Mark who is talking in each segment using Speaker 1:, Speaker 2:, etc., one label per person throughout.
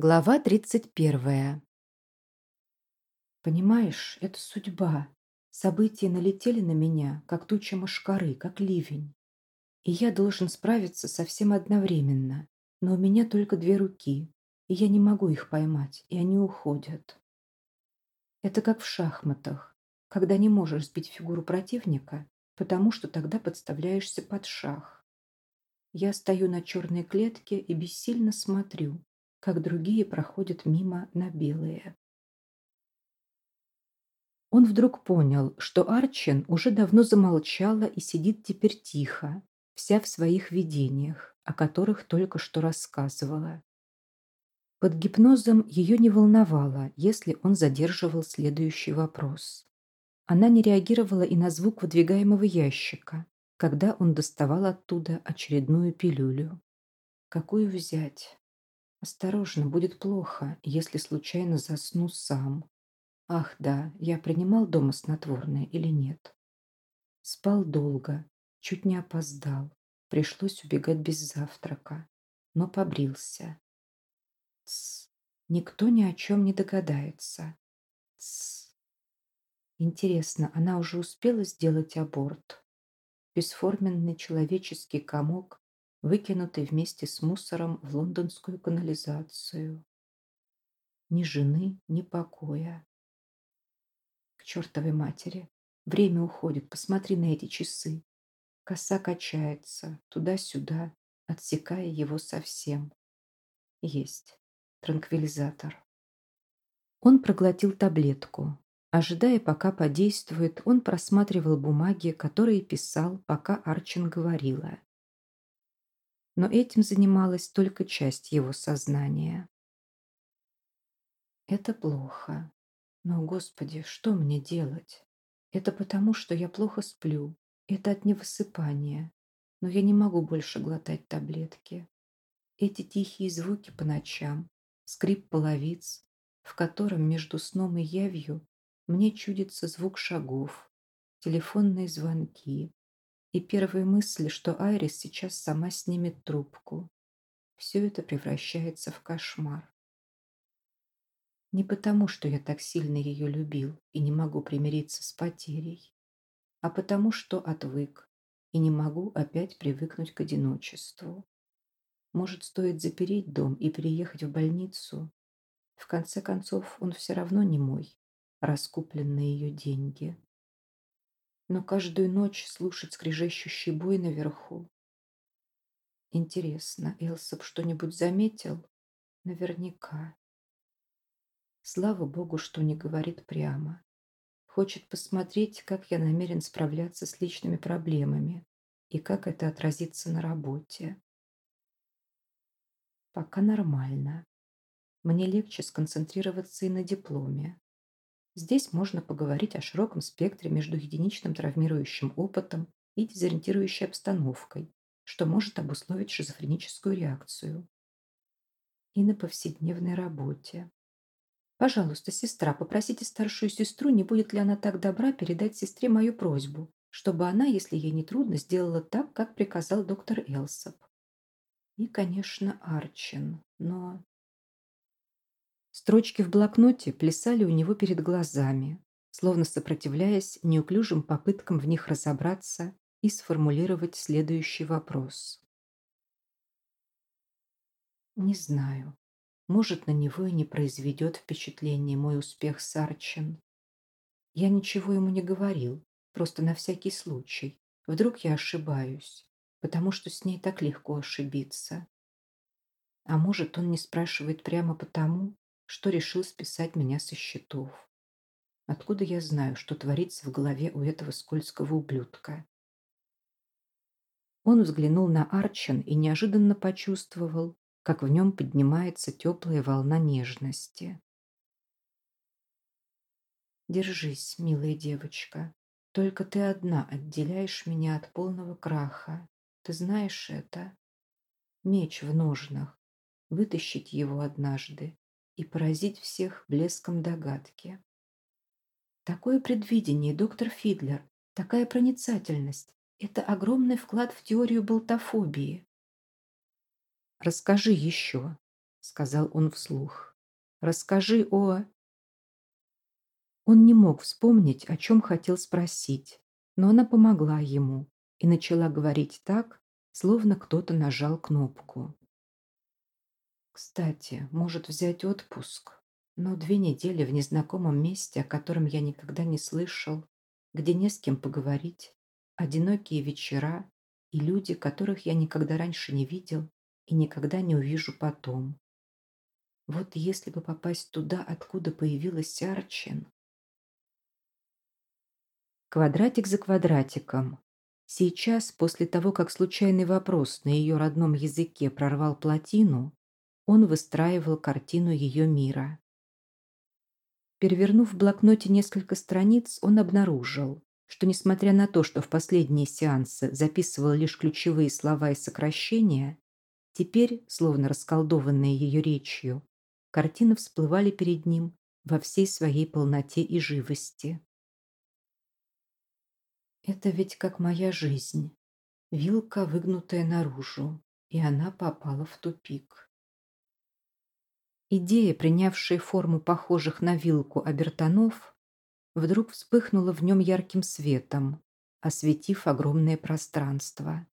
Speaker 1: Глава 31. Понимаешь, это судьба. События налетели на меня, как туча мошкары, как ливень. И я должен справиться со всем одновременно. Но у меня только две руки, и я не могу их поймать, и они уходят. Это как в шахматах, когда не можешь сбить фигуру противника, потому что тогда подставляешься под шах. Я стою на черной клетке и бессильно смотрю, как другие проходят мимо на белые. Он вдруг понял, что Арчен уже давно замолчала и сидит теперь тихо, вся в своих видениях, о которых только что рассказывала. Под гипнозом ее не волновало, если он задерживал следующий вопрос. Она не реагировала и на звук выдвигаемого ящика, когда он доставал оттуда очередную пилюлю. Какую взять? Осторожно, будет плохо, если случайно засну сам. Ах да, я принимал дома снотворное или нет? Спал долго, чуть не опоздал. Пришлось убегать без завтрака, но побрился. Тс, никто ни о чем не догадается. Тс. Интересно, она уже успела сделать аборт? Бесформенный человеческий комок выкинутый вместе с мусором в лондонскую канализацию. Ни жены, ни покоя. К чертовой матери. Время уходит, посмотри на эти часы. Коса качается туда-сюда, отсекая его совсем. Есть. Транквилизатор. Он проглотил таблетку. Ожидая, пока подействует, он просматривал бумаги, которые писал, пока Арчин говорила но этим занималась только часть его сознания. Это плохо. Но, Господи, что мне делать? Это потому, что я плохо сплю. Это от невысыпания. Но я не могу больше глотать таблетки. Эти тихие звуки по ночам, скрип половиц, в котором между сном и явью мне чудится звук шагов, телефонные звонки, и первая мысль, что Айрис сейчас сама снимет трубку. Все это превращается в кошмар. Не потому, что я так сильно ее любил и не могу примириться с потерей, а потому, что отвык и не могу опять привыкнуть к одиночеству. Может, стоит запереть дом и переехать в больницу? В конце концов, он все равно не мой, раскуплен на ее деньги но каждую ночь слушать скрежещущий бой наверху. Интересно, Элсоп что-нибудь заметил? Наверняка. Слава богу, что не говорит прямо. Хочет посмотреть, как я намерен справляться с личными проблемами и как это отразится на работе. Пока нормально. Мне легче сконцентрироваться и на дипломе. Здесь можно поговорить о широком спектре между единичным травмирующим опытом и дезориентирующей обстановкой, что может обусловить шизофреническую реакцию. И на повседневной работе. Пожалуйста, сестра, попросите старшую сестру, не будет ли она так добра передать сестре мою просьбу, чтобы она, если ей не трудно, сделала так, как приказал доктор Элсоп. И, конечно, Арчин, но Строчки в блокноте плясали у него перед глазами, словно сопротивляясь неуклюжим попыткам в них разобраться и сформулировать следующий вопрос. Не знаю. Может, на него и не произведет впечатление мой успех с Арчин. Я ничего ему не говорил, просто на всякий случай. Вдруг я ошибаюсь, потому что с ней так легко ошибиться. А может, он не спрашивает прямо потому, что решил списать меня со счетов. Откуда я знаю, что творится в голове у этого скользкого ублюдка? Он взглянул на Арчен и неожиданно почувствовал, как в нем поднимается теплая волна нежности. «Держись, милая девочка. Только ты одна отделяешь меня от полного краха. Ты знаешь это? Меч в ножнах. Вытащить его однажды и поразить всех блеском догадки. Такое предвидение, доктор Фидлер, такая проницательность – это огромный вклад в теорию болтофобии. «Расскажи еще», – сказал он вслух. «Расскажи о...» Он не мог вспомнить, о чем хотел спросить, но она помогла ему и начала говорить так, словно кто-то нажал кнопку. «Кстати, может взять отпуск, но две недели в незнакомом месте, о котором я никогда не слышал, где не с кем поговорить, одинокие вечера и люди, которых я никогда раньше не видел и никогда не увижу потом. Вот если бы попасть туда, откуда появилась Арчин, Квадратик за квадратиком. Сейчас, после того, как случайный вопрос на ее родном языке прорвал плотину, он выстраивал картину ее мира. Перевернув в блокноте несколько страниц, он обнаружил, что несмотря на то, что в последние сеансы записывал лишь ключевые слова и сокращения, теперь, словно расколдованные ее речью, картины всплывали перед ним во всей своей полноте и живости. Это ведь как моя жизнь. Вилка, выгнутая наружу, и она попала в тупик. Идея, принявшая форму похожих на вилку обертонов, вдруг вспыхнула в нем ярким светом, осветив огромное пространство.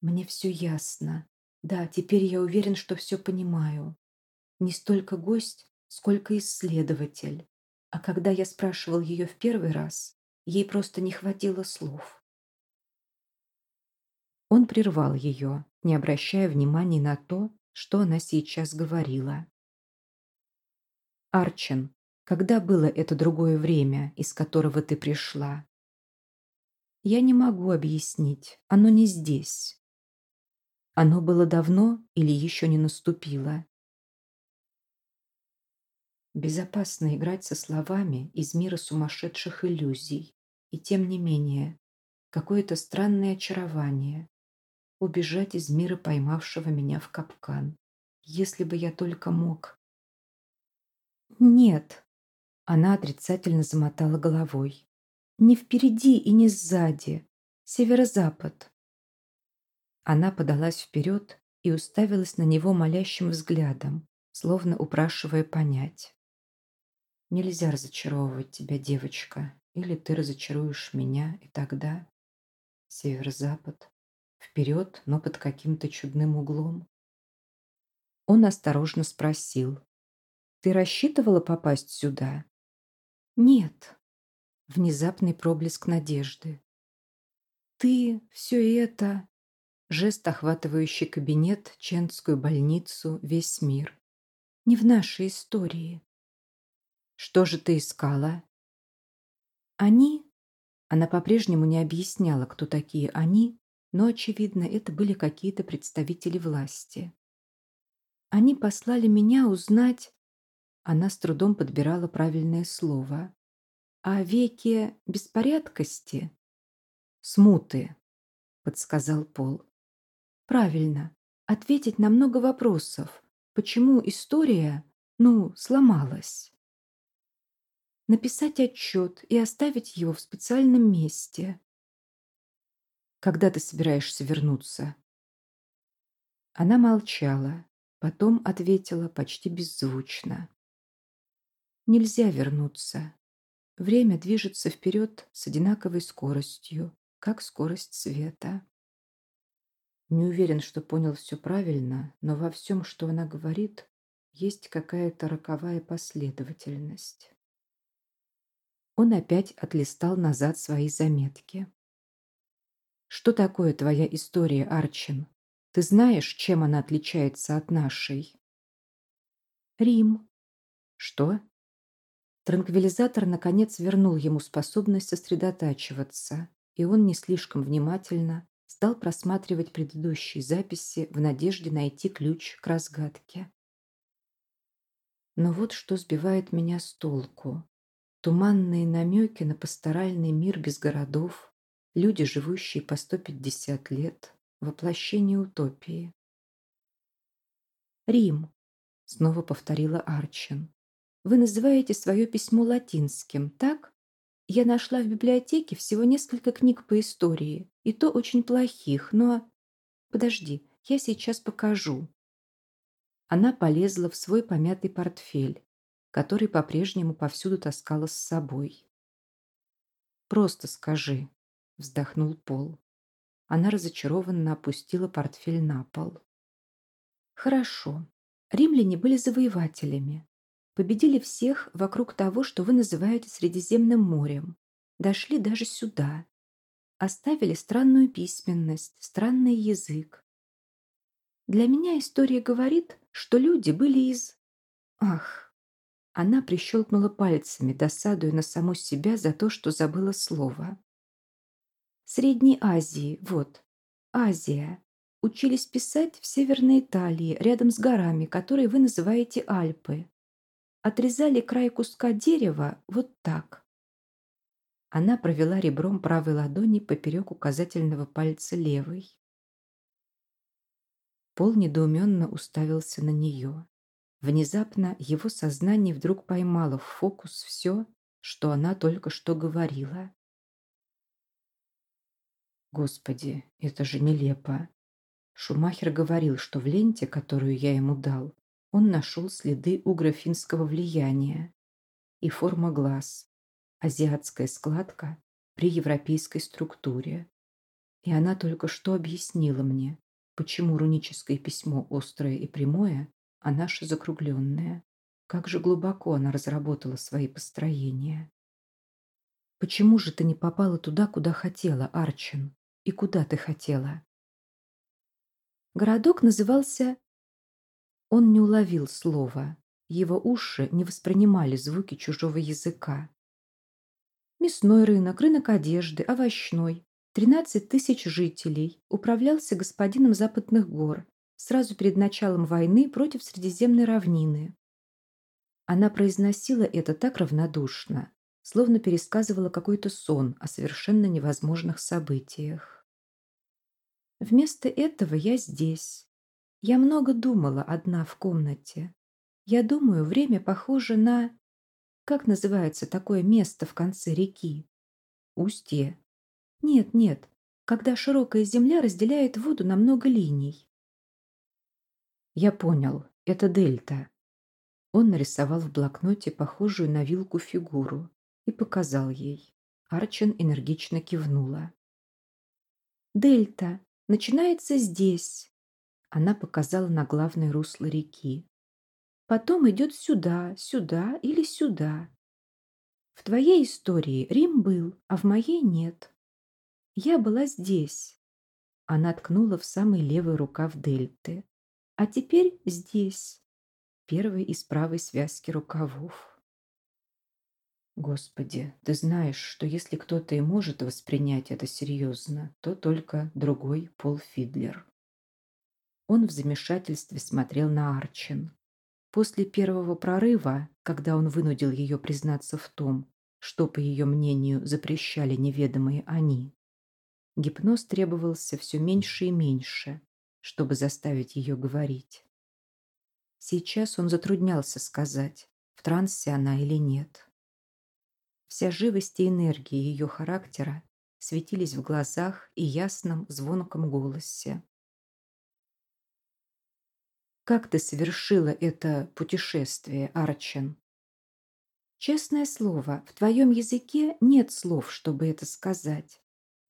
Speaker 1: Мне все ясно. Да, теперь я уверен, что все понимаю. Не столько гость, сколько исследователь. А когда я спрашивал ее в первый раз, Ей просто не хватило слов. Он прервал ее, не обращая внимания на то, что она сейчас говорила. «Арчен, когда было это другое время, из которого ты пришла?» «Я не могу объяснить. Оно не здесь. Оно было давно или еще не наступило?» Безопасно играть со словами из мира сумасшедших иллюзий. И тем не менее, какое-то странное очарование. Убежать из мира, поймавшего меня в капкан. Если бы я только мог. Нет. Она отрицательно замотала головой. Не впереди и не сзади. Северо-запад. Она подалась вперед и уставилась на него молящим взглядом, словно упрашивая понять. «Нельзя разочаровывать тебя, девочка. Или ты разочаруешь меня, и тогда северо-запад, вперед, но под каким-то чудным углом. Он осторожно спросил. «Ты рассчитывала попасть сюда?» «Нет». Внезапный проблеск надежды. «Ты все это...» Жест, охватывающий кабинет, Ченскую больницу, весь мир. «Не в нашей истории». «Что же ты искала?» Они... Она по-прежнему не объясняла, кто такие они, но, очевидно, это были какие-то представители власти. Они послали меня узнать... Она с трудом подбирала правильное слово. О веке беспорядкости? Смуты, подсказал Пол. Правильно. Ответить на много вопросов. Почему история, ну, сломалась? написать отчет и оставить его в специальном месте. Когда ты собираешься вернуться? Она молчала, потом ответила почти беззвучно. Нельзя вернуться. Время движется вперед с одинаковой скоростью, как скорость света. Не уверен, что понял все правильно, но во всем, что она говорит, есть какая-то роковая последовательность. Он опять отлистал назад свои заметки. «Что такое твоя история, Арчин? Ты знаешь, чем она отличается от нашей?» «Рим». «Что?» Транквилизатор, наконец, вернул ему способность сосредотачиваться, и он не слишком внимательно стал просматривать предыдущие записи в надежде найти ключ к разгадке. Но вот что сбивает меня с толку. Туманные намеки на пасторальный мир без городов, люди, живущие по 150 лет, воплощение утопии. «Рим», — снова повторила Арчин. «Вы называете свое письмо латинским, так? Я нашла в библиотеке всего несколько книг по истории, и то очень плохих, но... Подожди, я сейчас покажу». Она полезла в свой помятый портфель, который по-прежнему повсюду таскала с собой. «Просто скажи», — вздохнул Пол. Она разочарованно опустила портфель на пол. «Хорошо. Римляне были завоевателями. Победили всех вокруг того, что вы называете Средиземным морем. Дошли даже сюда. Оставили странную письменность, странный язык. Для меня история говорит, что люди были из... Ах! Она прищелкнула пальцами, досадуя на саму себя за то, что забыла слово. Средней Азии, вот. Азия. Учились писать в Северной Италии, рядом с горами, которые вы называете Альпы. Отрезали край куска дерева вот так. Она провела ребром правой ладони поперек указательного пальца левой. Пол недоуменно уставился на нее. Внезапно его сознание вдруг поймало в фокус все, что она только что говорила. Господи, это же нелепо. Шумахер говорил, что в ленте, которую я ему дал, он нашел следы угрофинского влияния и форма глаз, азиатская складка при европейской структуре. И она только что объяснила мне, почему руническое письмо острое и прямое, а наше закругленное. Как же глубоко она разработала свои построения. Почему же ты не попала туда, куда хотела, Арчин? И куда ты хотела? Городок назывался... Он не уловил слова. Его уши не воспринимали звуки чужого языка. Мясной рынок, рынок одежды, овощной. 13 тысяч жителей. Управлялся господином Западных гор сразу перед началом войны против Средиземной равнины. Она произносила это так равнодушно, словно пересказывала какой-то сон о совершенно невозможных событиях. Вместо этого я здесь. Я много думала одна в комнате. Я думаю, время похоже на... Как называется такое место в конце реки? Устье. Нет, нет, когда широкая земля разделяет воду на много линий. Я понял, это дельта. Он нарисовал в блокноте похожую на вилку фигуру и показал ей. Арчен энергично кивнула. «Дельта начинается здесь. Она показала на главное русло реки. Потом идет сюда, сюда или сюда. В твоей истории Рим был, а в моей нет. Я была здесь. Она ткнула в самый левый рукав дельты. А теперь здесь. Первый из правой связки рукавов. Господи, ты знаешь, что если кто-то и может воспринять это серьезно, то только другой Пол Фидлер. Он в замешательстве смотрел на Арчин. После первого прорыва, когда он вынудил ее признаться в том, что, по ее мнению, запрещали неведомые они, гипноз требовался все меньше и меньше, чтобы заставить ее говорить. Сейчас он затруднялся сказать, в трансе она или нет. Вся живость и энергия ее характера светились в глазах и ясном звонком голосе. «Как ты совершила это путешествие, Арчен?» «Честное слово, в твоем языке нет слов, чтобы это сказать.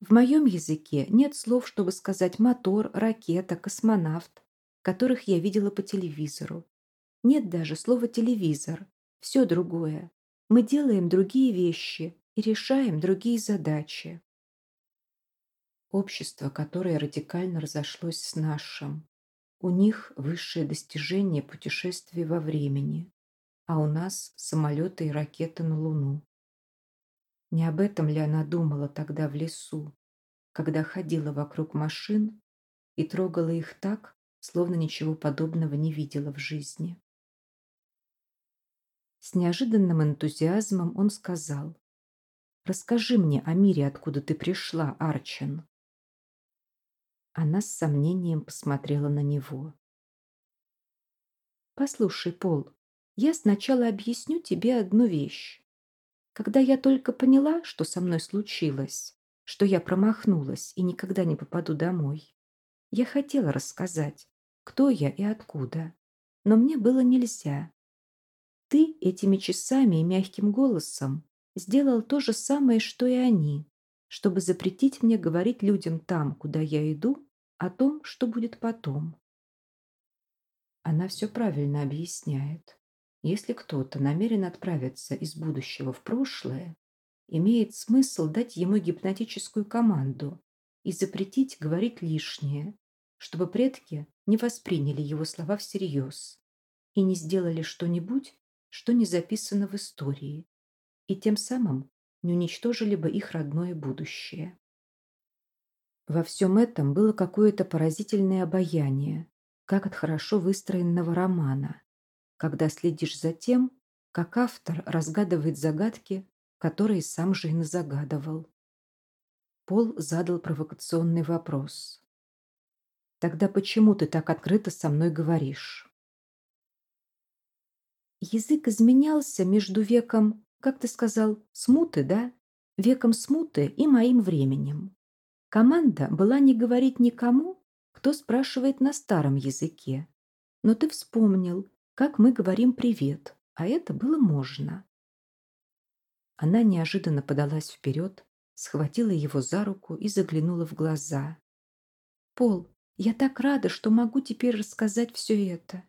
Speaker 1: В моем языке нет слов, чтобы сказать мотор, ракета, космонавт, которых я видела по телевизору. Нет даже слова «телевизор». Все другое. Мы делаем другие вещи и решаем другие задачи. Общество, которое радикально разошлось с нашим. У них высшее достижение путешествия во времени, а у нас самолеты и ракеты на Луну. Не об этом ли она думала тогда в лесу, когда ходила вокруг машин и трогала их так, словно ничего подобного не видела в жизни? С неожиданным энтузиазмом он сказал. «Расскажи мне о мире, откуда ты пришла, Арчен». Она с сомнением посмотрела на него. «Послушай, Пол, я сначала объясню тебе одну вещь. Когда я только поняла, что со мной случилось, что я промахнулась и никогда не попаду домой, я хотела рассказать, кто я и откуда. но мне было нельзя. Ты этими часами и мягким голосом сделал то же самое, что и они, чтобы запретить мне говорить людям там, куда я иду, о том, что будет потом. Она все правильно объясняет. Если кто-то намерен отправиться из будущего в прошлое, имеет смысл дать ему гипнотическую команду и запретить говорить лишнее, чтобы предки не восприняли его слова всерьез и не сделали что-нибудь, что не записано в истории, и тем самым не уничтожили бы их родное будущее. Во всем этом было какое-то поразительное обаяние, как от хорошо выстроенного романа, когда следишь за тем, как автор разгадывает загадки, которые сам же и назагадывал. Пол задал провокационный вопрос. «Тогда почему ты так открыто со мной говоришь?» Язык изменялся между веком, как ты сказал, смуты, да? Веком смуты и моим временем. Команда была не говорить никому, кто спрашивает на старом языке. Но ты вспомнил, как мы говорим «привет», а это было можно. Она неожиданно подалась вперед, схватила его за руку и заглянула в глаза. «Пол, я так рада, что могу теперь рассказать все это.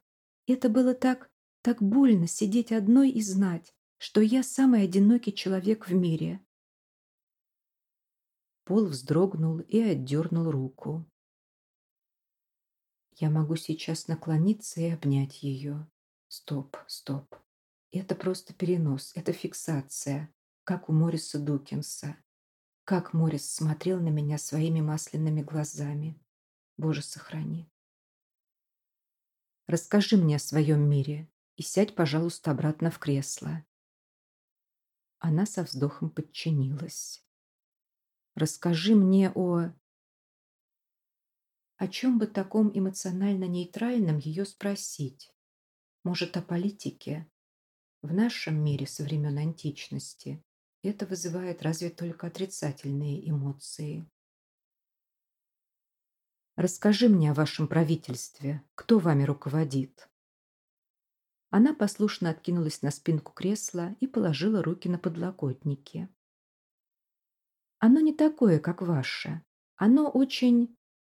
Speaker 1: Это было так, так больно сидеть одной и знать, что я самый одинокий человек в мире, Пол вздрогнул и отдернул руку. Я могу сейчас наклониться и обнять ее. Стоп, стоп. Это просто перенос, это фиксация, как у Мориса Дукинса. Как Морис смотрел на меня своими масляными глазами. Боже, сохрани. Расскажи мне о своем мире и сядь, пожалуйста, обратно в кресло. Она со вздохом подчинилась. Расскажи мне о... О чем бы таком эмоционально нейтральном ее спросить? Может, о политике? В нашем мире со времен античности это вызывает разве только отрицательные эмоции. Расскажи мне о вашем правительстве. Кто вами руководит? Она послушно откинулась на спинку кресла и положила руки на подлокотники. Оно не такое, как ваше. Оно очень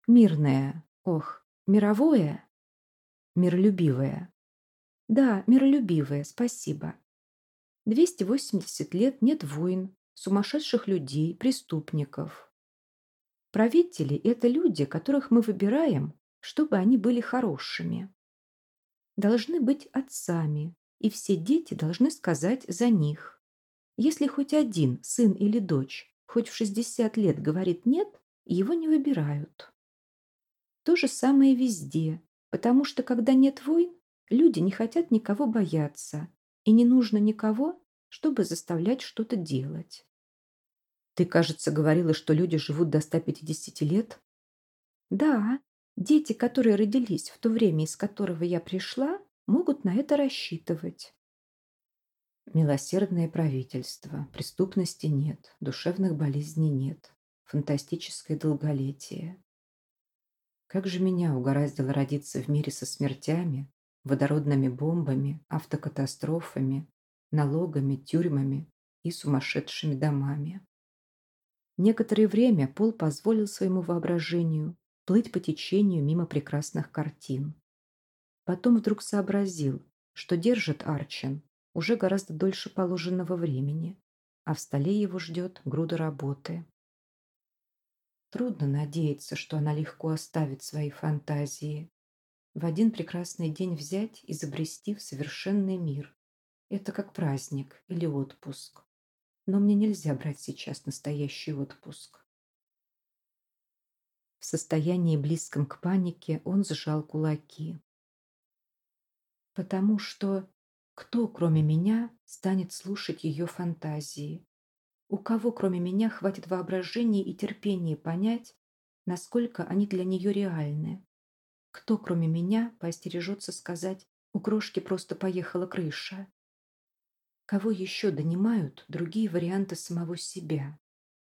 Speaker 1: мирное. Ох, мировое? Миролюбивое. Да, миролюбивое, спасибо. 280 лет нет войн, сумасшедших людей, преступников. Правители – это люди, которых мы выбираем, чтобы они были хорошими. Должны быть отцами, и все дети должны сказать за них. Если хоть один сын или дочь хоть в 60 лет говорит «нет», его не выбирают. То же самое везде, потому что когда нет войн, люди не хотят никого бояться, и не нужно никого, чтобы заставлять что-то делать. Ты, кажется, говорила, что люди живут до 150 лет? Да, дети, которые родились в то время, из которого я пришла, могут на это рассчитывать. Милосердное правительство, преступности нет, душевных болезней нет, фантастическое долголетие. Как же меня угораздило родиться в мире со смертями, водородными бомбами, автокатастрофами, налогами, тюрьмами и сумасшедшими домами. Некоторое время Пол позволил своему воображению плыть по течению мимо прекрасных картин. Потом вдруг сообразил, что держит Арчен уже гораздо дольше положенного времени, а в столе его ждет груда работы. Трудно надеяться, что она легко оставит свои фантазии. В один прекрасный день взять и забрести в совершенный мир. Это как праздник или отпуск. Но мне нельзя брать сейчас настоящий отпуск. В состоянии близком к панике он сжал кулаки. Потому что кто, кроме меня, станет слушать ее фантазии? У кого, кроме меня, хватит воображения и терпения понять, насколько они для нее реальны? Кто, кроме меня, поостережется сказать, у крошки просто поехала крыша? Кого еще донимают другие варианты самого себя?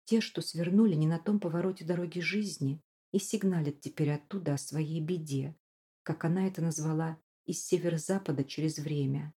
Speaker 1: Те, что свернули не на том повороте дороги жизни и сигналят теперь оттуда о своей беде, как она это назвала, из северо-запада через время.